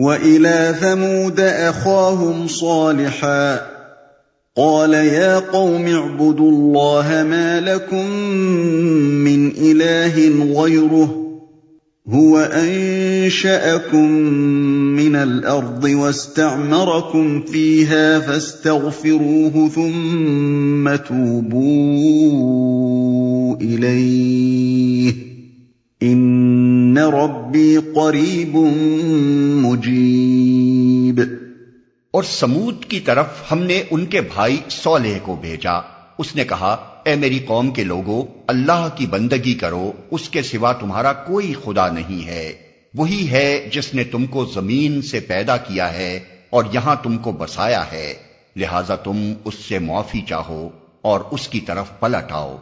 وَإِلَى ثَمُودَ أَخَاهُمْ صَالِحًا قَالَ يَا قَوْمِ اعْبُدُوا اللَّهَ مَا لَكُم مِّنْ إِلَٰهٍ غَيْرُهُ هو انشاكم من الارض واستعمركم فيها فاستغفروه ثم توبوا اليه ان ربي قريب مجيب اور سمود کی طرف ہم نے ان کے بھائی سولہ کو بھیجا۔ اس نے کہا، اے میری قوم کے لوگوں اللہ کی بندگی کرو، اس کے سوا تمہارا کوئی خدا نہیں ہے۔ وہی ہے جس نے تم کو زمین سے پیدا کیا ہے اور یہاں تم کو بسایا ہے۔ لہذا تم اس سے معافی چاہو اور اس کی طرف پلٹ آؤ۔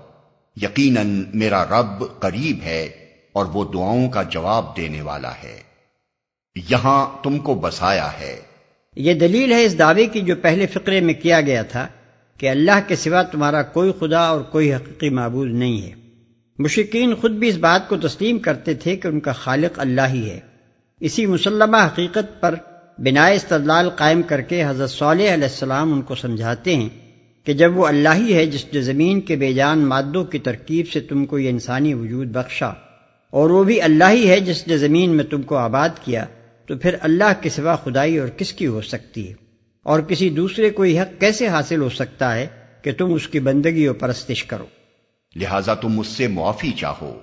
یقیناً میرا رب قریب ہے۔ اور وہ دعاؤں کا جواب دینے والا ہے۔ یہاں تم کو بسایا ہے۔ یہ دلیل ہے اس دعوے کی جو پہلے فقرے میں کیا گیا تھا کہ اللہ کے سوا تمہارا کوئی خدا اور کوئی حقیقی معبود نہیں ہے۔ مشکین خود بھی اس بات کو تسلیم کرتے تھے کہ ان کا خالق اللہ ہی ہے۔ اسی مسلمہ حقیقت پر بنا استدلال قائم کر کے حضرت صالح علیہ السلام ان کو سمجھاتے ہیں کہ جب وہ اللہ ہی ہے جس نے زمین کے بے جان مادوں کی ترکیب سے تم کو یہ انسانی وجود بخشا۔ اور وہ بھی اللہ ہی ہے جس نے زمین میں تم کو آباد کیا تو پھر اللہ کے سوا خدائی اور کس کی ہو سکتی ہے؟ اور کسی دوسرے کو یہ حق کیسے حاصل ہو سکتا ہے کہ تم اس کی بندگی و پرستش کرو؟ لہذا تم اس سے معافی چاہو۔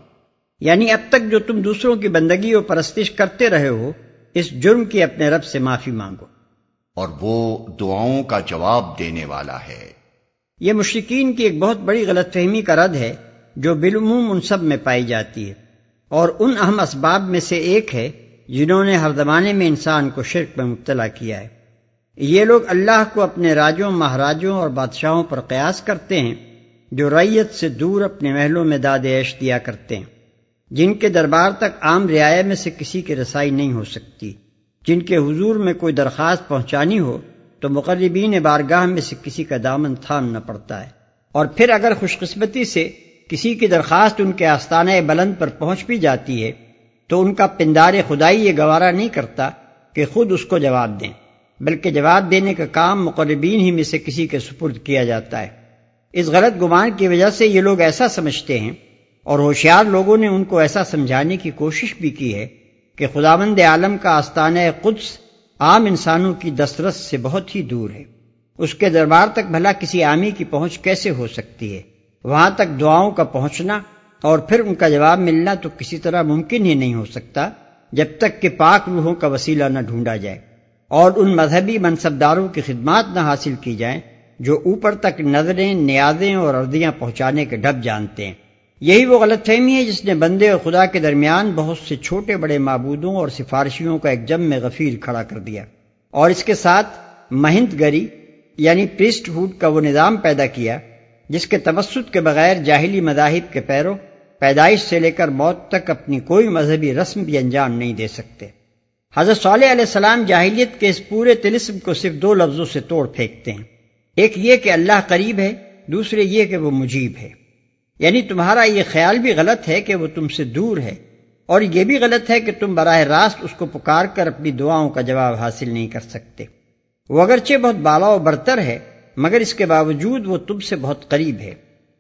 یعنی اب تک جو تم دوسروں کی بندگی و پرستش کرتے رہے ہو اس جرم کی اپنے رب سے معافی مانگو۔ اور وہ دعاؤں کا جواب دینے والا ہے۔ یہ مشرقین کی ایک بہت بڑی غلط فہمی کا رد ہے جو بالعموم ان سب میں پائی جاتی ہے۔ اور ان اہم اسباب میں سے ایک ہے جنہوں نے ہر زمانے میں انسان کو شرک میں مبتلا کیا ہے۔ یہ لوگ اللہ کو اپنے راجوں، مہاراجوں اور بادشاہوں پر قیاس کرتے ہیں، جو ریت سے دور اپنے محلوں میں داد عیش دیا کرتے ہیں، جن کے دربار تک عام رعایا میں سے کسی کی رسائی نہیں ہو سکتی۔ جن کے حضور میں کوئی درخواست پہنچانی ہو، تو مقربین بارگاہ میں سے کسی کا دامن تھامنا پڑتا ہے۔ اور پھر اگر خوش قسمتی سے کسی کی درخواست ان کے آستانہ بلند پر پہنچ بھی جاتی ہے، تو ان کا پندار خدائی یہ گوارا نہیں کرتا کہ خود اس کو جواب دیں، بلکہ جواب دینے کا کام مقربین ہی میں سے کسی کے سپرد کیا جاتا ہے۔ اس غلط گمان کی وجہ سے یہ لوگ ایسا سمجھتے ہیں اور ہوشیار لوگوں نے ان کو ایسا سمجھانے کی کوشش بھی کی ہے کہ خداوند عالم کا آستانہ قدس عام انسانوں کی دسترس سے بہت ہی دور ہے۔ اس کے دربار تک بھلا کسی عامی کی پہنچ کیسے ہو سکتی ہے؟ وہاں تک دعاؤں کا پہنچنا اور پھر ان کا جواب ملنا تو کسی طرح ممکن ہی نہیں ہو سکتا جب تک کہ پاک روحوں کا وسیلہ نہ ڈھونڈا جائے اور ان مذہبی منصبداروں کی خدمات نہ حاصل کی جائیں جو اوپر تک نظریں، نیازیں اور اردیاں پہنچانے کے ڈب جانتے ہیں۔ یہی وہ غلط فہمی ہے جس نے بندے اور خدا کے درمیان بہت سے چھوٹے بڑے معبودوں اور سفارشیوں کا ایک جم میں غفیر کھڑا کر دیا۔ اور اس کے ساتھ مہند گری یعنی پریسٹ ہوڈ کا وہ نظام پیدا کیا جس کے تمسد کے بغیر جاہلی مذاہب کے پیروں پیدائش سے لے کر موت تک اپنی کوئی مذہبی رسم بھی انجام نہیں دے سکتے۔ حضرت صالح علیہ السلام جاہلیت کے اس پورے تلسم کو صرف دو لفظوں سے توڑ پھینکتے ہیں۔ ایک یہ کہ اللہ قریب ہے، دوسرے یہ کہ وہ مجیب ہے۔ یعنی تمہارا یہ خیال بھی غلط ہے کہ وہ تم سے دور ہے، اور یہ بھی غلط ہے کہ تم براہ راست اس کو پکار کر اپنی دعاؤں کا جواب حاصل نہیں کر سکتے۔ وہ اگرچہ بہت بالا و برتر ہے مگر اس کے باوجود وہ تم سے بہت قریب ہے۔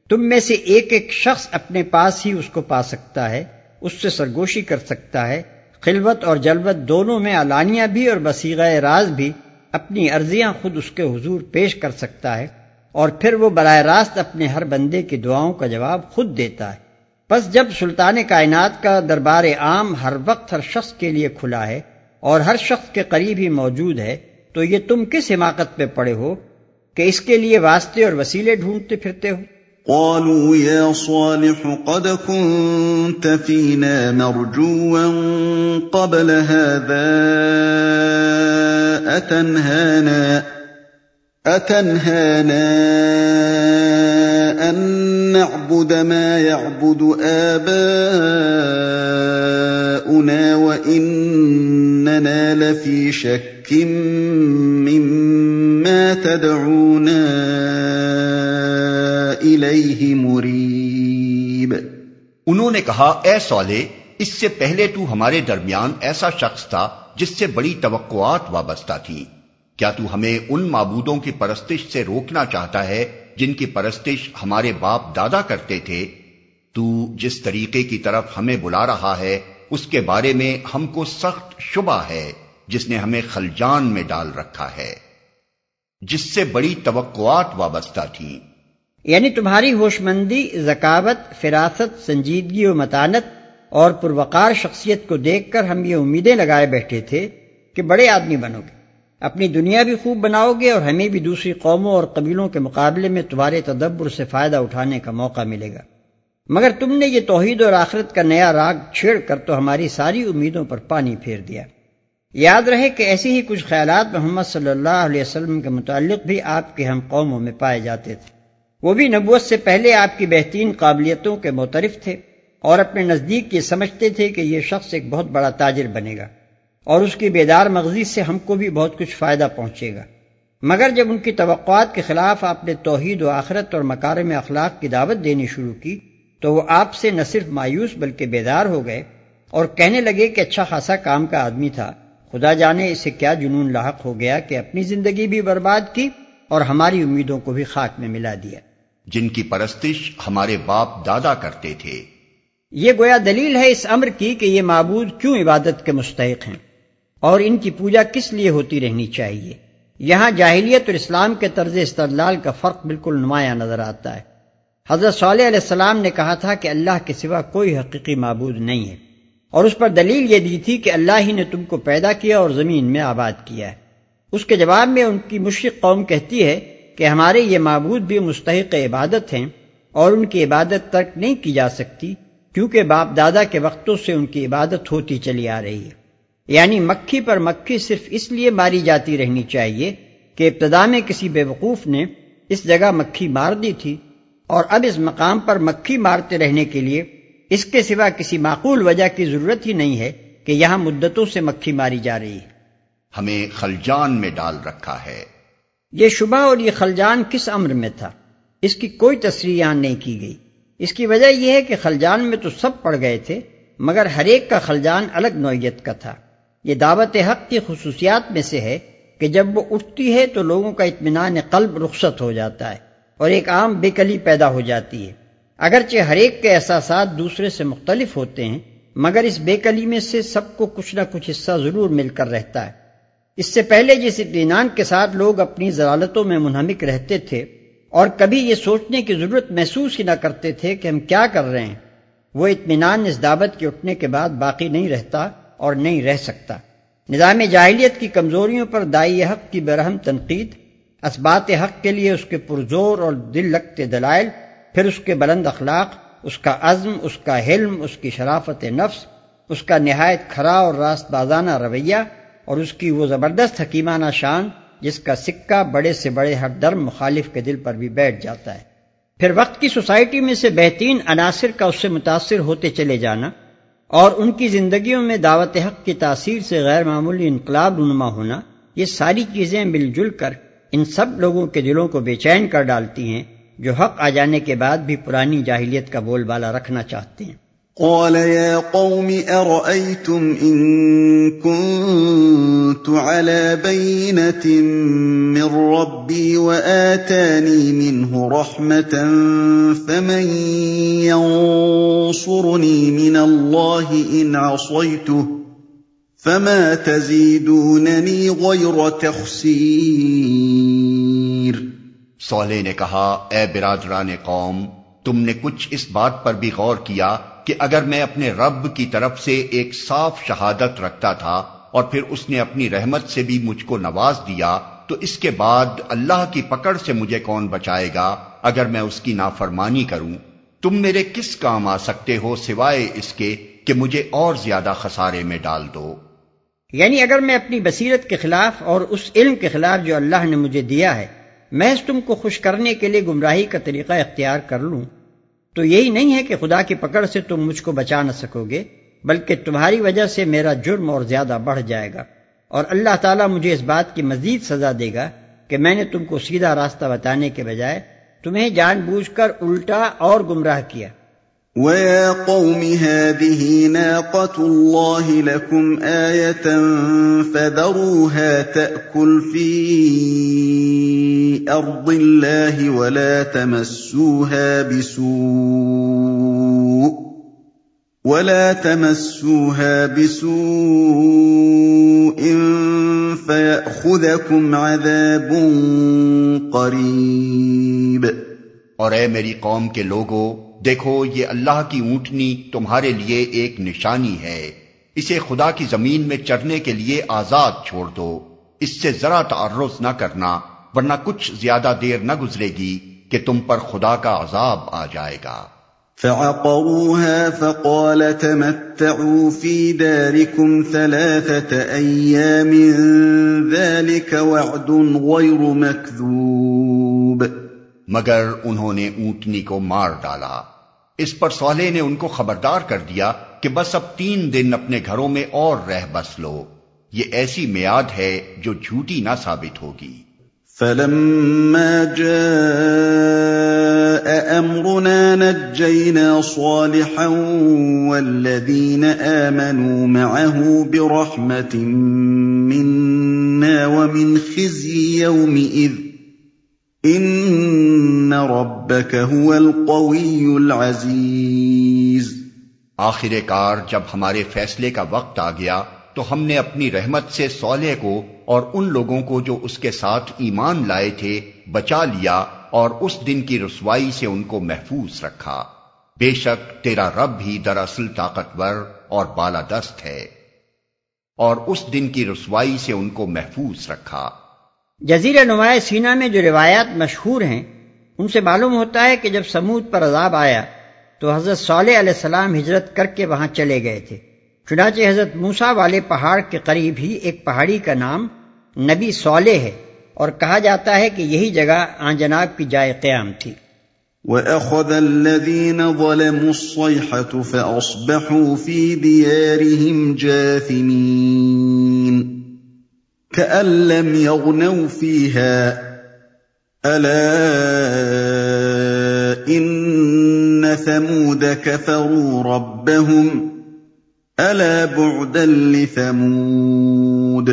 تم میں سے ایک ایک شخص اپنے پاس ہی اس کو پا سکتا ہے، اس سے سرگوشی کر سکتا ہے۔ خلوت اور جلوت دونوں میں علانیہ بھی اور بسیغہ راز بھی اپنی عرضیاں خود اس کے حضور پیش کر سکتا ہے۔ اور پھر وہ براہ راست اپنے ہر بندے کی دعاؤں کا جواب خود دیتا ہے۔ بس جب سلطان کائنات کا دربار عام ہر وقت ہر شخص کے لیے کھلا ہے اور ہر شخص کے قریب ہی موجود ہے، تو یہ تم کس حماقت پہ پڑے ہو؟ کہ اس کے لیے واسطے اور وسیلے ڈھونڈتے پھرتے ہو۔ قالوا يا صالح قد كنت فينا مرجوا قبل هذا أتنهانا أتنهانا أن نعبد ما يعبد آباؤنا وإننا لفي شك مما تدعونا مریب انہوں نے کہا، اے سولے اس سے پہلے تو ہمارے درمیان ایسا شخص تھا جس سے بڑی توقعات وابستہ تھیں کیا تو ہمیں ان معبودوں کی پرستش سے روکنا چاہتا ہے جن کی پرستش ہمارے باپ دادا کرتے تھے؟ تو جس طریقے کی طرف ہمیں بلا رہا ہے، اس کے بارے میں ہم کو سخت شبہ ہے جس نے ہمیں خلجان میں ڈال رکھا ہے۔ جس سے بڑی توقعات وابستہ تھیں یعنی تمہاری ہوش مندی ذکاوت، فراست، سنجیدگی و متانت اور پروقار شخصیت کو دیکھ کر ہم یہ امیدیں لگائے بیٹھے تھے کہ بڑے آدمی بنو گے۔ اپنی دنیا بھی خوب بناؤ گے اور ہمیں بھی دوسری قوموں اور قبیلوں کے مقابلے میں تمہارے تدبر سے فائدہ اٹھانے کا موقع ملے گا۔ مگر تم نے یہ توحید اور آخرت کا نیا راگ چھیڑ کر تو ہماری ساری امیدوں پر پانی پھیر دیا۔ یاد رہے کہ ایسی ہی کچھ خیالات محمد صلی اللہ علیہ وسلم کے متعلق بھی آپ کے ہم قوموں میں پائے جاتے تھے۔ وہ بھی نبوت سے پہلے آپ کی بہترین قابلیتوں کے مترف تھے اور اپنے نزدیک یہ سمجھتے تھے کہ یہ شخص ایک بہت بڑا تاجر بنے گا اور اس کی بیدار مغزی سے ہم کو بھی بہت کچھ فائدہ پہنچے گا۔ مگر جب ان کی توقعات کے خلاف آپ نے توحید و آخرت اور مکارم اخلاق کی دعوت دینی شروع کی تو وہ آپ سے نہ صرف مایوس بلکہ بیدار ہو گئے اور کہنے لگے کہ اچھا خاصا کام کا آدمی تھا۔ خدا جانے اسے کیا جنون لاحق ہو گیا کہ اپنی زندگی بھی برباد کی اور ہماری امیدوں کو بھی خاک میں ملا دیا۔ جن کی پرستش ہمارے باپ دادا کرتے تھے۔ یہ گویا دلیل ہے اس امر کی کہ یہ معبود کیوں عبادت کے مستحق ہیں اور ان کی پوجا کس لیے ہوتی رہنی چاہیے؟ یہاں جاہلیت اور اسلام کے طرز استدلال کا فرق بالکل نمایاں نظر آتا ہے۔ حضرت صالح علیہ السلام نے کہا تھا کہ اللہ کے سوا کوئی حقیقی معبود نہیں ہے۔ اور اس پر دلیل یہ دی تھی کہ اللہ ہی نے تم کو پیدا کیا اور زمین میں آباد کیا ہے۔ اس کے جواب میں ان کی مشرق قوم کہتی ہے کہ ہمارے یہ معبود بھی مستحق عبادت ہیں اور ان کی عبادت ترک نہیں کی جا سکتی کیونکہ باپ دادا کے وقتوں سے ان کی عبادت ہوتی چلی آ رہی ہے۔ یعنی مکھی پر مکھی صرف اس لیے ماری جاتی رہنی چاہیے کہ ابتدا میں کسی بے وقوف نے اس جگہ مکھی مار دی تھی اور اب اس مقام پر مکھی مارتے رہنے کے لیے اس کے سوا کسی معقول وجہ کی ضرورت ہی نہیں ہے کہ یہاں مدتوں سے مکھی ماری جا رہی ہے۔ ہمیں خلجان میں ڈال رکھا ہے۔ یہ شبہ اور یہ خلجان کس امر میں تھا؟ اس کی کوئی تصریح یہاں نہیں کی گئی۔ اس کی وجہ یہ ہے کہ خلجان میں تو سب پڑ گئے تھے مگر ہر ایک کا خلجان الگ نوعیت کا تھا۔ یہ دعوت حق کی خصوصیات میں سے ہے کہ جب وہ اٹھتی ہے تو لوگوں کا اطمینان قلب رخصت ہو جاتا ہے اور ایک عام بے کلی پیدا ہو جاتی ہے۔ اگرچہ ہر ایک کے احساسات دوسرے سے مختلف ہوتے ہیں، مگر اس بے کلی میں سے سب کو کچھ نہ کچھ حصہ ضرور مل کر رہتا ہے۔ اس سے پہلے جس اطمینان کے ساتھ لوگ اپنی ضلالتوں میں منہمک رہتے تھے اور کبھی یہ سوچنے کی ضرورت محسوس ہی نہ کرتے تھے کہ ہم کیا کر رہے ہیں، وہ اطمینان اس دعوت کے اٹھنے کے بعد باقی نہیں رہتا اور نہیں رہ سکتا۔ نظام جاہلیت کی کمزوریوں پر دائی حق کی برہم تنقید اسبات حق کے لیے اس کے پرزور اور دل لگتے دلائل پھر اس کے بلند اخلاق، اس کا عزم، اس کا حلم، اس کی شرافت نفس، اس کا نہایت کھرا اور راست بازانہ رویہ اور اس کی وہ زبردست حکیمانہ شان جس کا سکہ بڑے سے بڑے ہر درم مخالف کے دل پر بھی بیٹھ جاتا ہے۔ پھر وقت کی سوسائٹی میں سے بہترین عناصر کا اس سے متاثر ہوتے چلے جانا اور ان کی زندگیوں میں دعوت حق کی تاثیر سے غیر معمولی انقلاب رونما ہونا، یہ ساری چیزیں مل جل کر ان سب لوگوں کے دلوں کو بے چین کر ڈالتی ہیں۔ جو حق آ جانے کے بعد بھی پرانی جاہلیت کا بول بالا رکھنا چاہتے ہیں۔ قال يا قوم أرأيتم إن كنت على بينة من ربي وآتاني منه رحمة فمن ينصرني من الله إن عصيته فما تزيدونني غير تخسير۔ سولے نے کہا، اے برادران قوم، تم نے کچھ اس بات پر بھی غور کیا کہ اگر میں اپنے رب کی طرف سے ایک صاف شہادت رکھتا تھا اور پھر اس نے اپنی رحمت سے بھی مجھ کو نواز دیا، تو اس کے بعد اللہ کی پکڑ سے مجھے کون بچائے گا اگر میں اس کی نافرمانی کروں؟ تم میرے کس کام آ سکتے ہو سوائے اس کے کہ مجھے اور زیادہ خسارے میں ڈال دو؟ یعنی اگر میں اپنی بصیرت کے خلاف اور اس علم کے خلاف جو اللہ نے مجھے دیا ہے محض تم کو خوش کرنے کے لیے گمراہی کا طریقہ اختیار کر لوں۔ تو یہی نہیں ہے کہ خدا کی پکڑ سے تم مجھ کو بچا نہ سکو گے بلکہ تمہاری وجہ سے میرا جرم اور زیادہ بڑھ جائے گا۔ اور اللہ تعالیٰ مجھے اس بات کی مزید سزا دے گا کہ میں نے تم کو سیدھا راستہ بتانے کے بجائے تمہیں جان بوجھ کر الٹا اور گمراہ کیا۔ وَيَا قَوْمِ هَٰذِهِ نَاقَةُ اللَّهِ لَكُمْ آيَةً فَذَرُوهَا تَأْكُلْ فِي أَرْضِ اللَّهِ وَلَا تَمَسُّوهَا بِسُوءٍ ولا تمسوها بسوء فيأخذكم عذاب قريب اور اے میری قوم کے لوگوں دیکھو، یہ اللہ کی اونٹنی تمہارے لیے ایک نشانی ہے۔ اسے خدا کی زمین میں چرنے کے لیے آزاد چھوڑ دو۔ اس سے ذرا تعرض نہ کرنا۔ ورنہ کچھ زیادہ دیر نہ گزرے گی کہ تم پر خدا کا عذاب آ جائے گا۔ فعقروها فقال تمتعوا في داركم ثلاثة أيام ذلك وعد غير مكذوب مگر انہوں نے اونٹنی کو مار ڈالا۔ اس پر سولے نے ان کو خبردار کر دیا کہ بس اب تین دن اپنے گھروں میں اور رہ بس لو۔ یہ ایسی میاد ہے جو جھوٹی نہ ثابت ہوگی۔ فلما جاء امرنا نجينا صالحا والذين امنوا معه برحمه منا ومن خزي يومئذ. ان ربك هو القوي العزيز. آخر کار جب ہمارے فیصلے کا وقت آ گیا تو ہم نے اپنی رحمت سے سولے کو اور ان لوگوں کو جو اس کے ساتھ ایمان لائے تھے، بچا لیا اور اس دن کی رسوائی سے ان کو محفوظ رکھا۔ بے شک تیرا رب بھی دراصل طاقتور اور بالا دست ہے۔ اور اس دن کی رسوائی سے ان کو محفوظ رکھا۔ جزیر نمایاں سینا میں جو روایات مشہور ہیں، ان سے معلوم ہوتا ہے کہ جب سمود پر عذاب آیا، تو حضرت صالح علیہ السلام ہجرت کر کے وہاں چلے گئے تھے۔ چنانچہ حضرت موسا والے پہاڑ کے قریب ہی ایک پہاڑی کا نام نبی سولے ہے اور کہا جاتا ہے کہ یہی جگہ آن جناب کی جائے قیام تھی۔ وَأَخَذَ الَّذِينَ ظَلَمُوا الصَّيْحَةُ فَأَصْبَحُوا فِي دِيَارِهِمْ جَاثِمِينَ كَأَن لَّمْ يَغْنَوْا فِيهَا أَلَا إِنَّ ثَمُودَ كَفَرُوا رَبَّهُمْ الا لثمود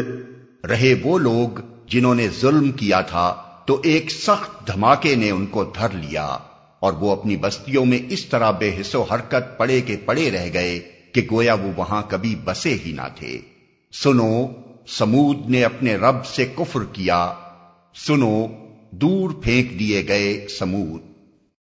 رہے وہ لوگ جنہوں نے ظلم کیا تھا تو ایک سخت دھماکے نے ان کو دھر لیا اور وہ اپنی بستیوں میں اس طرح بے حص و حرکت پڑے کے پڑے رہ گئے کہ گویا وہ وہاں کبھی بسے ہی نہ تھے۔ سنو، سمود نے اپنے رب سے کفر کیا۔ سنو، دور پھینک دیے گئے سمود۔